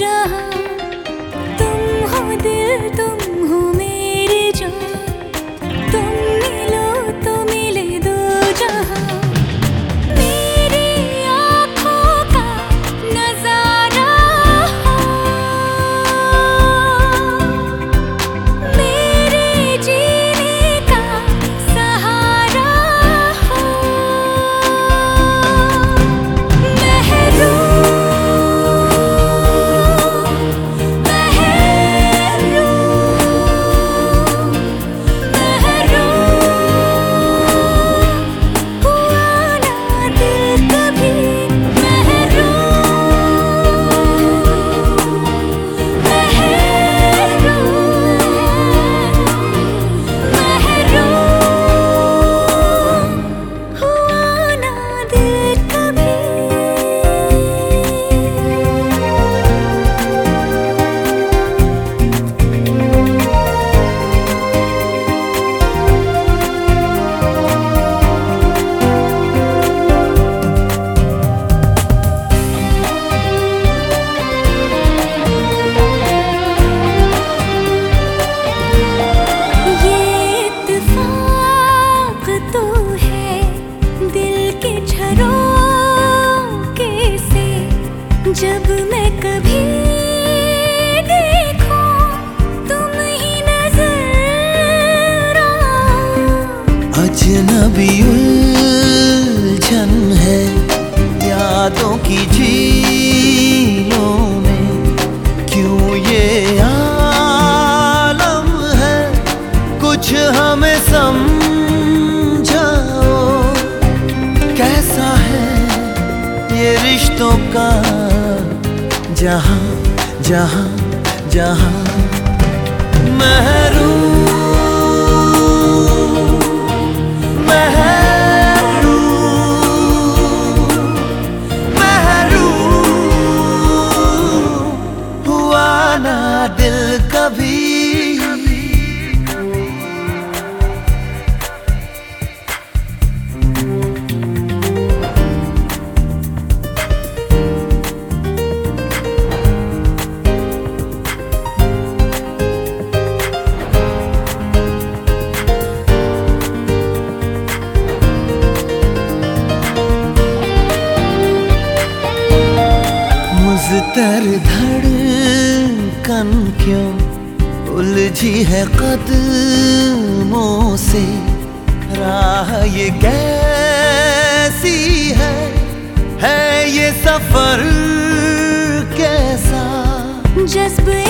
着。अजनबी उलझन है यादों की झीलों में। क्यों ये आलम है? कुछ हमें समझाओ। कैसा है ये रिश्तों का? जहाँ जहाँ जहाँ महरूम तर धड़कन क्यों? उलझी है कदमों से। राह ये कैसी है? है ये सफ़र कैसा? जज्बे